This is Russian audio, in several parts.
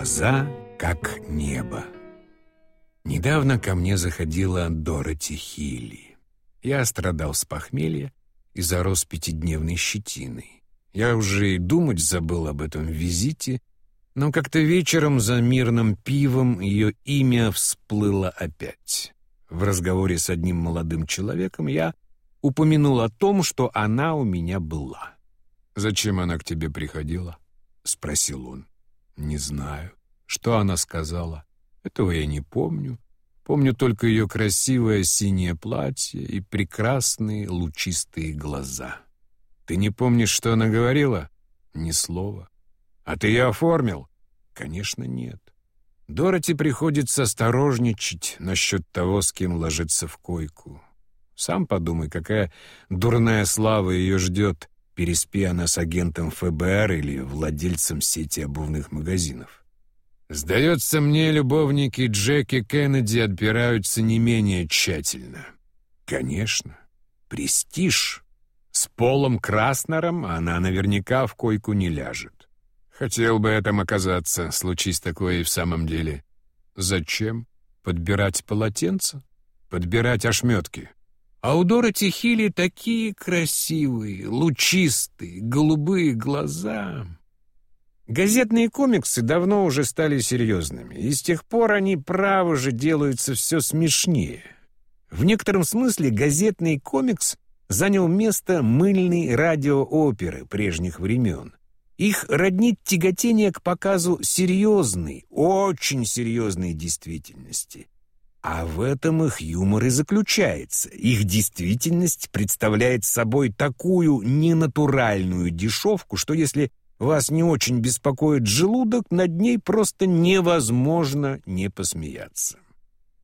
Глаза как небо. Недавно ко мне заходила Дороти Хилли. Я страдал с похмелья и зарос пятидневной щетиной. Я уже и думать забыл об этом визите, но как-то вечером за мирным пивом ее имя всплыло опять. В разговоре с одним молодым человеком я упомянул о том, что она у меня была. «Зачем она к тебе приходила?» — спросил он. «Не знаю. Что она сказала? Этого я не помню. Помню только ее красивое синее платье и прекрасные лучистые глаза. Ты не помнишь, что она говорила? Ни слова. А ты ее оформил? Конечно, нет. Дороти приходится осторожничать насчет того, с кем ложиться в койку. Сам подумай, какая дурная слава ее ждет, переспи она с агентом ФБР или владельцем сети обувных магазинов. Сдается мне, любовники Джеки Кеннеди отбираются не менее тщательно. Конечно, престиж. С Полом Краснером она наверняка в койку не ляжет. Хотел бы этом оказаться, случись такое и в самом деле. Зачем? Подбирать полотенца? Подбирать ошметки? А у Дороти Хилли такие красивые, лучистые, голубые глаза. Газетные комиксы давно уже стали серьезными, и с тех пор они, право же, делаются все смешнее. В некотором смысле газетный комикс занял место мыльной радиооперы прежних времен. Их роднит тяготение к показу серьезной, очень серьезной действительности — а в этом их юмор и заключается. Их действительность представляет собой такую ненатуральную дешевку, что если вас не очень беспокоит желудок, над ней просто невозможно не посмеяться.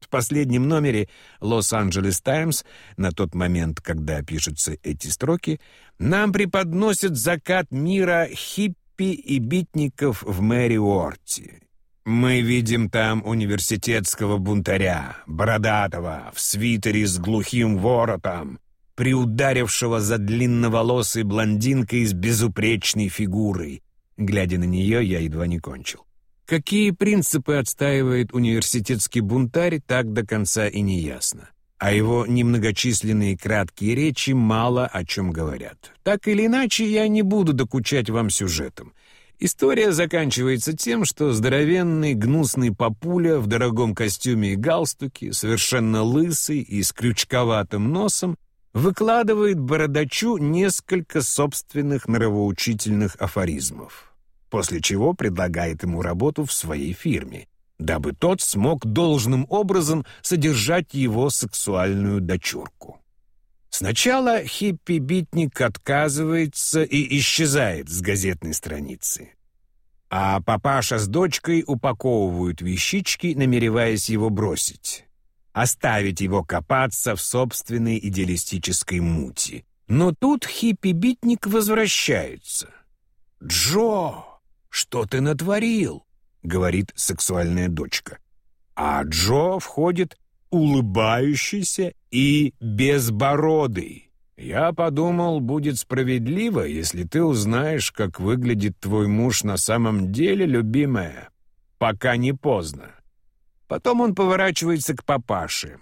В последнем номере «Лос-Анджелес Таймс», на тот момент, когда пишутся эти строки, нам преподносят закат мира хиппи и битников в Мэри Уорте. Мы видим там университетского бунтаря, бородатого, в свитере с глухим воротом, приударившего за длинноволосой блондинкой с безупречной фигурой. Глядя на нее, я едва не кончил. Какие принципы отстаивает университетский бунтарь, так до конца и не ясно. А его немногочисленные краткие речи мало о чем говорят. Так или иначе, я не буду докучать вам сюжетом — История заканчивается тем, что здоровенный гнусный папуля в дорогом костюме и галстуке, совершенно лысый и с крючковатым носом, выкладывает бородачу несколько собственных нравоучительных афоризмов, после чего предлагает ему работу в своей фирме, дабы тот смог должным образом содержать его сексуальную дочурку. Сначала хиппи-битник отказывается и исчезает с газетной страницы. А папаша с дочкой упаковывают вещички, намереваясь его бросить. Оставить его копаться в собственной идеалистической мути. Но тут хиппи-битник возвращается. «Джо, что ты натворил?» — говорит сексуальная дочка. А Джо входит улыбающийся и безбородый. Я подумал, будет справедливо, если ты узнаешь, как выглядит твой муж на самом деле, любимая, пока не поздно. Потом он поворачивается к папаше.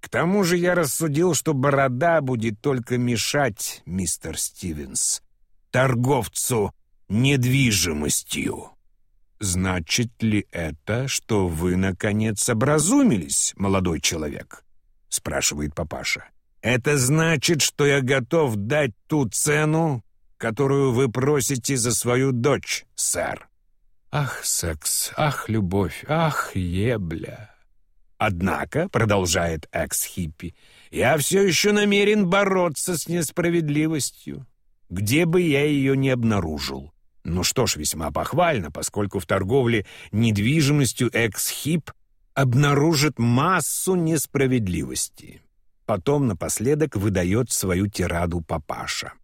К тому же я рассудил, что борода будет только мешать, мистер Стивенс, торговцу недвижимостью. «Значит ли это, что вы, наконец, образумились, молодой человек?» — спрашивает папаша. «Это значит, что я готов дать ту цену, которую вы просите за свою дочь, сэр». «Ах, секс, ах, любовь, ах, ебля!» «Однако», — продолжает экс-хиппи, «я все еще намерен бороться с несправедливостью, где бы я ее не обнаружил. Ну что ж, весьма похвально, поскольку в торговле недвижимостью экс-хип обнаружит массу несправедливости. Потом напоследок выдает свою тираду папаша.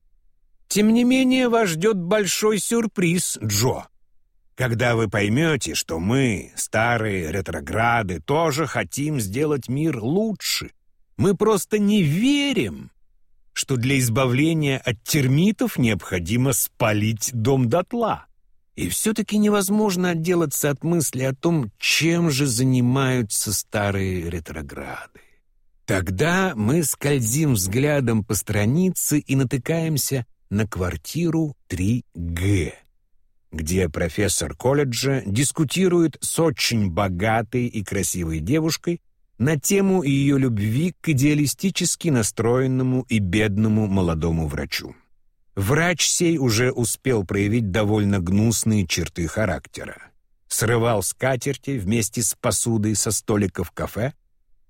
Тем не менее, вас ждет большой сюрприз, Джо. Когда вы поймете, что мы, старые ретрограды, тоже хотим сделать мир лучше. Мы просто не верим, что для избавления от термитов необходимо спалить дом дотла. И все-таки невозможно отделаться от мысли о том, чем же занимаются старые ретрограды. Тогда мы скользим взглядом по странице и натыкаемся на квартиру 3Г, где профессор колледжа дискутирует с очень богатой и красивой девушкой на тему ее любви к идеалистически настроенному и бедному молодому врачу. Врач сей уже успел проявить довольно гнусные черты характера. Срывал скатерти вместе с посудой со столика в кафе,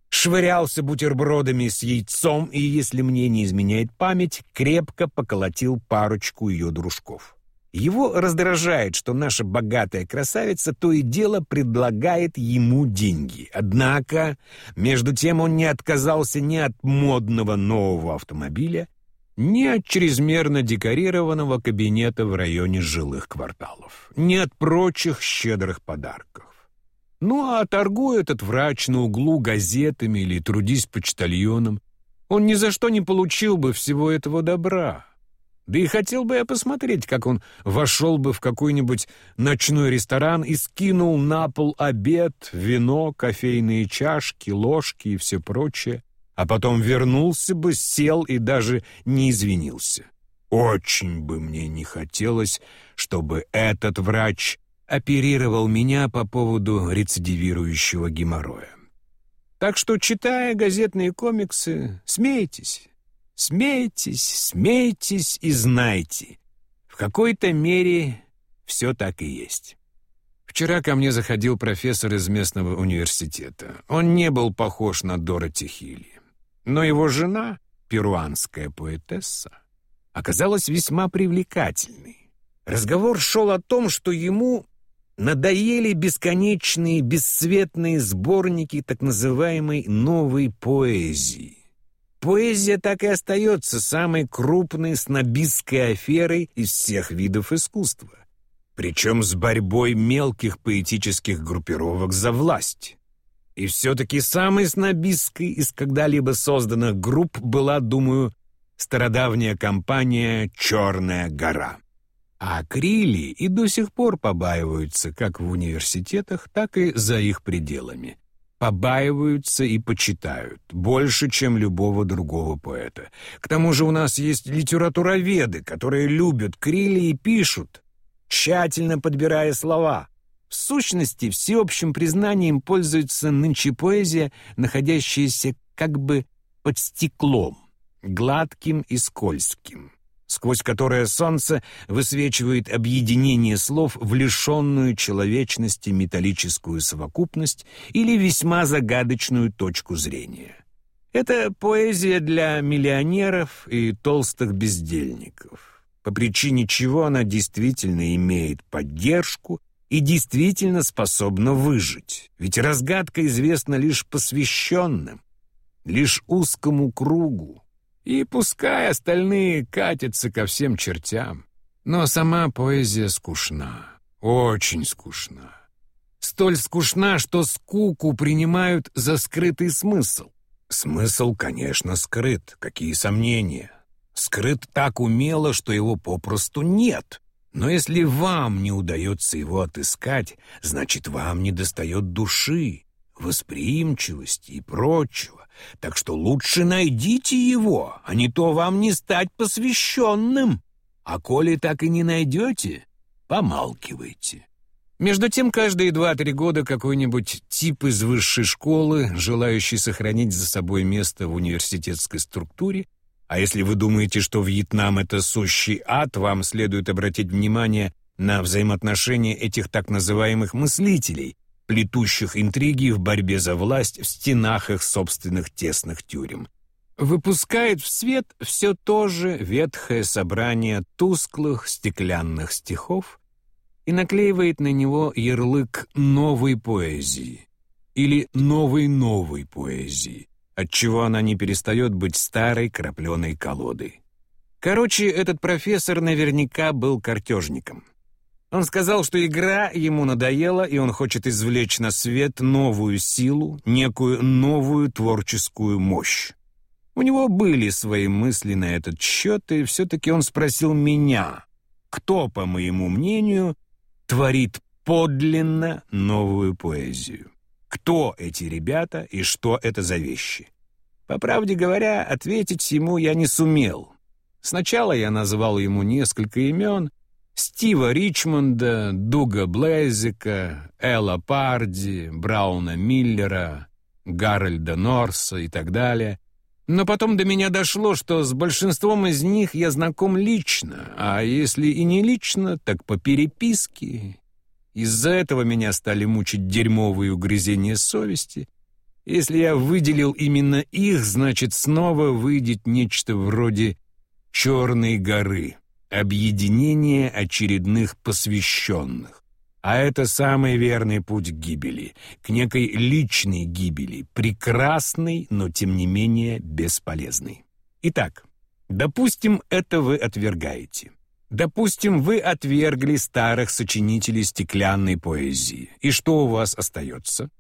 швырялся бутербродами с яйцом и, если мне не изменяет память, крепко поколотил парочку ее дружков. Его раздражает, что наша богатая красавица то и дело предлагает ему деньги. Однако, между тем он не отказался ни от модного нового автомобиля, ни от чрезмерно декорированного кабинета в районе жилых кварталов, ни от прочих щедрых подарков. Ну а торгуя этот врач на углу газетами или трудись почтальоном, он ни за что не получил бы всего этого добра. Да и хотел бы я посмотреть, как он вошел бы в какой-нибудь ночной ресторан и скинул на пол обед, вино, кофейные чашки, ложки и все прочее а потом вернулся бы, сел и даже не извинился. Очень бы мне не хотелось, чтобы этот врач оперировал меня по поводу рецидивирующего геморроя. Так что, читая газетные комиксы, смейтесь, смейтесь, смейтесь и знайте, в какой-то мере все так и есть. Вчера ко мне заходил профессор из местного университета. Он не был похож на Дороти Хилли. Но его жена, перуанская поэтесса, оказалась весьма привлекательной. Разговор шел о том, что ему надоели бесконечные бесцветные сборники так называемой новой поэзии. Поэзия так и остается самой крупной снобистской аферой из всех видов искусства, причем с борьбой мелких поэтических группировок за власть. И все-таки самой снобистской из когда-либо созданных групп была, думаю, стародавняя компания «Черная гора». А крили и до сих пор побаиваются как в университетах, так и за их пределами. Побаиваются и почитают, больше, чем любого другого поэта. К тому же у нас есть литературоведы, которые любят крили и пишут, тщательно подбирая слова. В сущности, всеобщим признанием пользуется нынче поэзия, находящаяся как бы под стеклом, гладким и скользким, сквозь которое солнце высвечивает объединение слов в лишенную человечности металлическую совокупность или весьма загадочную точку зрения. Это поэзия для миллионеров и толстых бездельников, по причине чего она действительно имеет поддержку и действительно способна выжить. Ведь разгадка известна лишь посвященным, лишь узкому кругу. И пускай остальные катятся ко всем чертям. Но сама поэзия скучна, очень скучна. Столь скучна, что скуку принимают за скрытый смысл. Смысл, конечно, скрыт, какие сомнения. Скрыт так умело, что его попросту нет. Но если вам не удается его отыскать, значит, вам недостает души, восприимчивости и прочего. Так что лучше найдите его, а не то вам не стать посвященным. А коли так и не найдете, помалкивайте. Между тем, каждые два-три года какой-нибудь тип из высшей школы, желающий сохранить за собой место в университетской структуре, а если вы думаете, что Вьетнам — это сущий ад, вам следует обратить внимание на взаимоотношения этих так называемых мыслителей, плетущих интриги в борьбе за власть в стенах их собственных тесных тюрем. Выпускает в свет все то же ветхое собрание тусклых стеклянных стихов и наклеивает на него ярлык новой поэзии или новой-новой поэзии, отчего она не перестает быть старой крапленой колодой. Короче, этот профессор наверняка был картежником. Он сказал, что игра ему надоела, и он хочет извлечь на свет новую силу, некую новую творческую мощь. У него были свои мысли на этот счет, и все-таки он спросил меня, кто, по моему мнению, творит подлинно новую поэзию. Кто эти ребята и что это за вещи? По правде говоря, ответить ему я не сумел. Сначала я назвал ему несколько имен — Стива Ричмонда, Дуга Блейзика, Элла Парди, Брауна Миллера, Гарольда Норса и так далее. Но потом до меня дошло, что с большинством из них я знаком лично, а если и не лично, так по переписке. Из-за этого меня стали мучить дерьмовые угрызения совести. Если я выделил именно их, значит, снова выйдет нечто вроде «Черной горы» объединение очередных посвященных. А это самый верный путь к гибели, к некой личной гибели, прекрасной, но тем не менее бесполезной. Итак, допустим, это вы отвергаете. Допустим, вы отвергли старых сочинителей стеклянной поэзии. И что у вас остается?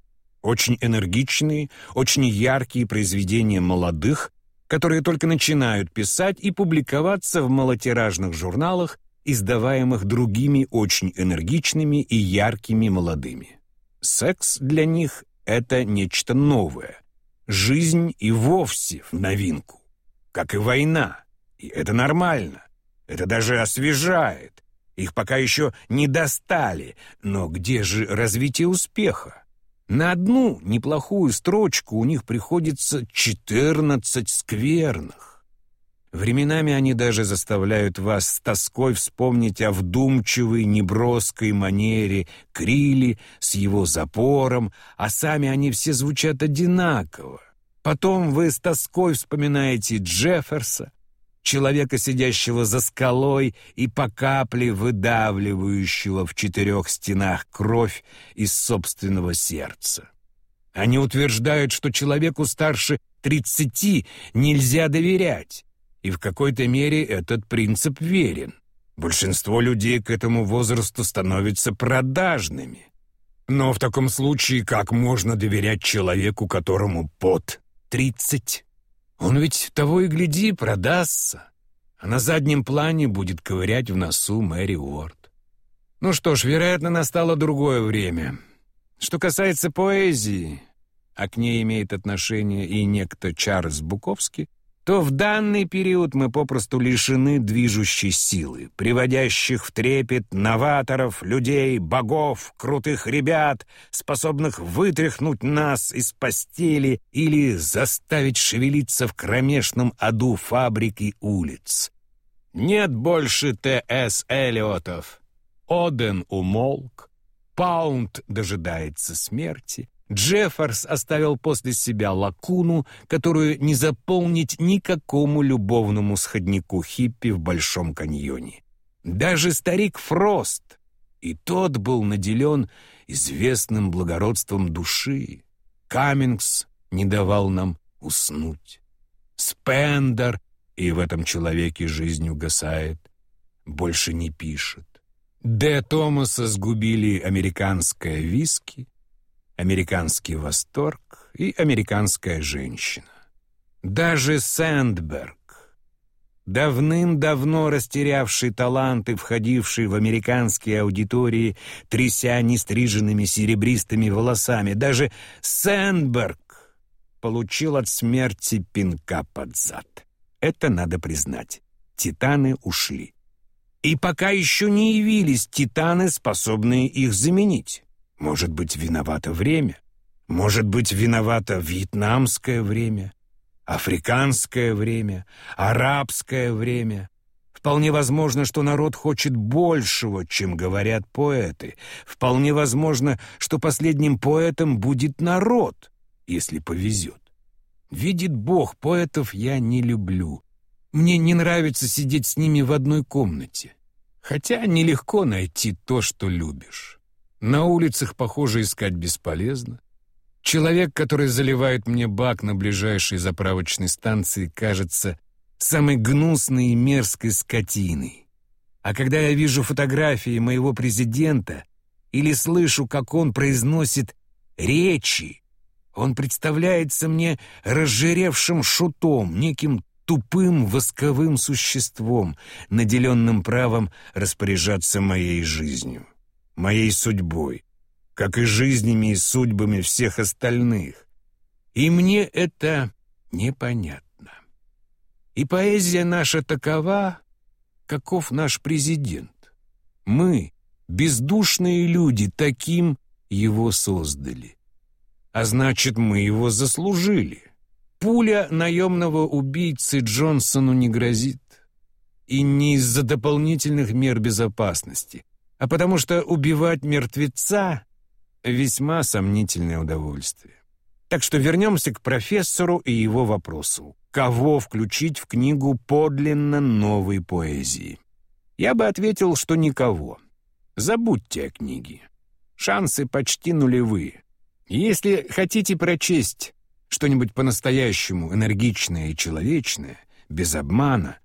Очень энергичные, очень яркие произведения молодых, которые только начинают писать и публиковаться в малотиражных журналах, издаваемых другими очень энергичными и яркими молодыми. Секс для них — это нечто новое. Жизнь и вовсе в новинку. Как и война. И это нормально. Это даже освежает. Их пока еще не достали. Но где же развитие успеха? На одну неплохую строчку у них приходится четырнадцать скверных. Временами они даже заставляют вас с тоской вспомнить о вдумчивой, неброской манере Крили с его запором, а сами они все звучат одинаково. Потом вы с тоской вспоминаете Джефферса, человека, сидящего за скалой и по капле выдавливающего в четырех стенах кровь из собственного сердца. Они утверждают, что человеку старше тридцати нельзя доверять, и в какой-то мере этот принцип верен. Большинство людей к этому возрасту становятся продажными. Но в таком случае как можно доверять человеку, которому под тридцать? Он ведь того и гляди продастся, а на заднем плане будет ковырять в носу Мэри Уорд. Ну что ж, вероятно, настало другое время. Что касается поэзии, а к ней имеет отношение и некто Чарльз Буковский, то в данный период мы попросту лишены движущей силы, приводящих в трепет новаторов, людей, богов, крутых ребят, способных вытряхнуть нас из постели или заставить шевелиться в кромешном аду фабрик и улиц. Нет больше Т.С. Эллиотов. Оден умолк, Паунд дожидается смерти, Джефферс оставил после себя лакуну, которую не заполнить никакому любовному сходнику хиппи в Большом каньоне. Даже старик Фрост, и тот был наделен известным благородством души. Каммингс не давал нам уснуть. Спендер, и в этом человеке жизнь угасает, больше не пишет. Д. Томаса сгубили американское виски, американский восторг и американская женщина. Даже Сэндберг, давным-давно растерявший таланты, входивший в американские аудитории, тряся нестриженными серебристыми волосами, даже Сэндберг получил от смерти пинка под зад. Это надо признать. Титаны ушли. И пока еще не явились титаны, способные их заменить. Может быть, виновато время? Может быть, виновато вьетнамское время, африканское время, арабское время? Вполне возможно, что народ хочет большего, чем говорят поэты. Вполне возможно, что последним поэтом будет народ, если повезет. Видит Бог, поэтов я не люблю. Мне не нравится сидеть с ними в одной комнате. Хотя нелегко найти то, что любишь. На улицах, похоже, искать бесполезно. Человек, который заливает мне бак на ближайшей заправочной станции, кажется самой гнусной и мерзкой скотиной. А когда я вижу фотографии моего президента или слышу, как он произносит речи, он представляется мне разжиревшим шутом, неким тупым восковым существом, наделенным правом распоряжаться моей жизнью. Моей судьбой, как и жизнями и судьбами всех остальных. И мне это непонятно. И поэзия наша такова, каков наш президент. Мы, бездушные люди, таким его создали. А значит, мы его заслужили. Пуля наемного убийцы Джонсону не грозит. И не из-за дополнительных мер безопасности, а потому что убивать мертвеца — весьма сомнительное удовольствие. Так что вернемся к профессору и его вопросу. Кого включить в книгу подлинно новой поэзии? Я бы ответил, что никого. Забудьте о книге. Шансы почти нулевые. Если хотите прочесть что-нибудь по-настоящему энергичное и человечное, без обмана,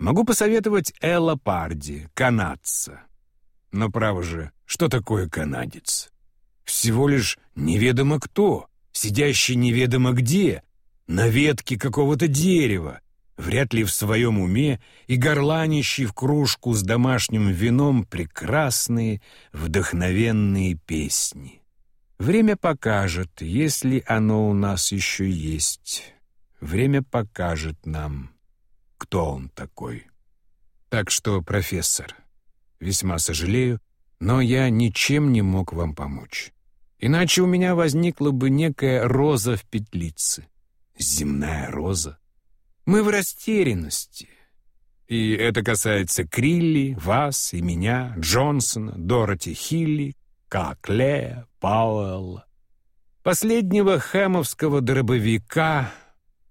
могу посоветовать Элла Парди, канадца. Но, право же, что такое канадец? Всего лишь неведомо кто, сидящий неведомо где, на ветке какого-то дерева, вряд ли в своем уме и горланищий в кружку с домашним вином прекрасные, вдохновенные песни. Время покажет, если оно у нас еще есть. Время покажет нам, кто он такой. Так что, профессор, весьма сожалею, но я ничем не мог вам помочь. Иначе у меня возникла бы некая роза в петлице. Земная роза. Мы в растерянности. И это касается Крилли, вас и меня, Джонсона, Дороти Хилли, Каклея, Пауэлла. Последнего хэмовского дробовика,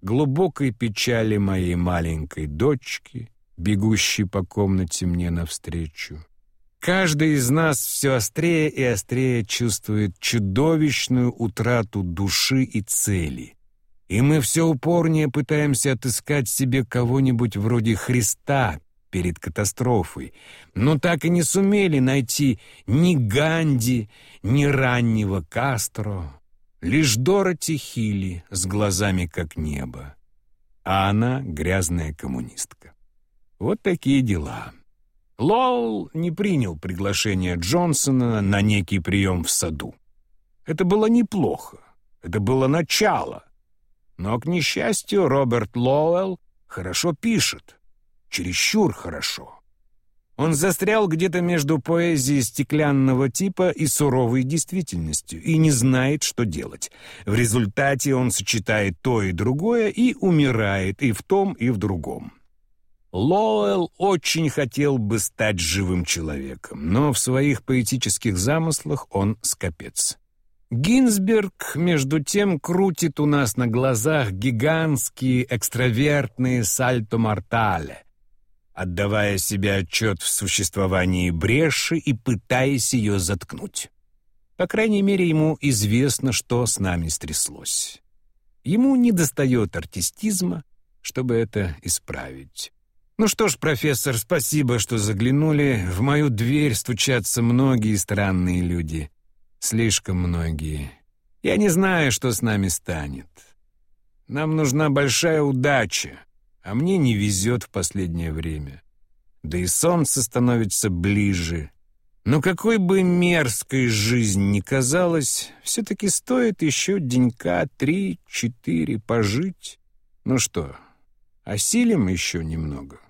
глубокой печали моей маленькой дочки, бегущей по комнате мне навстречу. Каждый из нас все острее и острее чувствует чудовищную утрату души и цели. И мы все упорнее пытаемся отыскать себе кого-нибудь вроде Христа перед катастрофой, но так и не сумели найти ни Ганди, ни раннего Кастро, лишь Дороти Хилли с глазами как небо, а она грязная коммунистка. Вот такие дела. Лоул не принял приглашение Джонсона на некий прием в саду. Это было неплохо, это было начало — но, к несчастью, Роберт Лоуэлл хорошо пишет. Чересчур хорошо. Он застрял где-то между поэзией стеклянного типа и суровой действительностью и не знает, что делать. В результате он сочетает то и другое и умирает и в том, и в другом. Лоуэлл очень хотел бы стать живым человеком, но в своих поэтических замыслах он скопец. Гинзберг, между тем, крутит у нас на глазах гигантские экстравертные сальто-мортале, отдавая себе отчет в существовании бреши и пытаясь ее заткнуть. По крайней мере, ему известно, что с нами стряслось. Ему недостает артистизма, чтобы это исправить. Ну что ж, профессор, спасибо, что заглянули. В мою дверь стучатся многие странные люди. Слишком многие. Я не знаю, что с нами станет. Нам нужна большая удача, а мне не везет в последнее время. Да и солнце становится ближе. Но какой бы мерзкой жизнь ни казалась, все-таки стоит еще денька три-четыре пожить. Ну что, осилим еще немного?»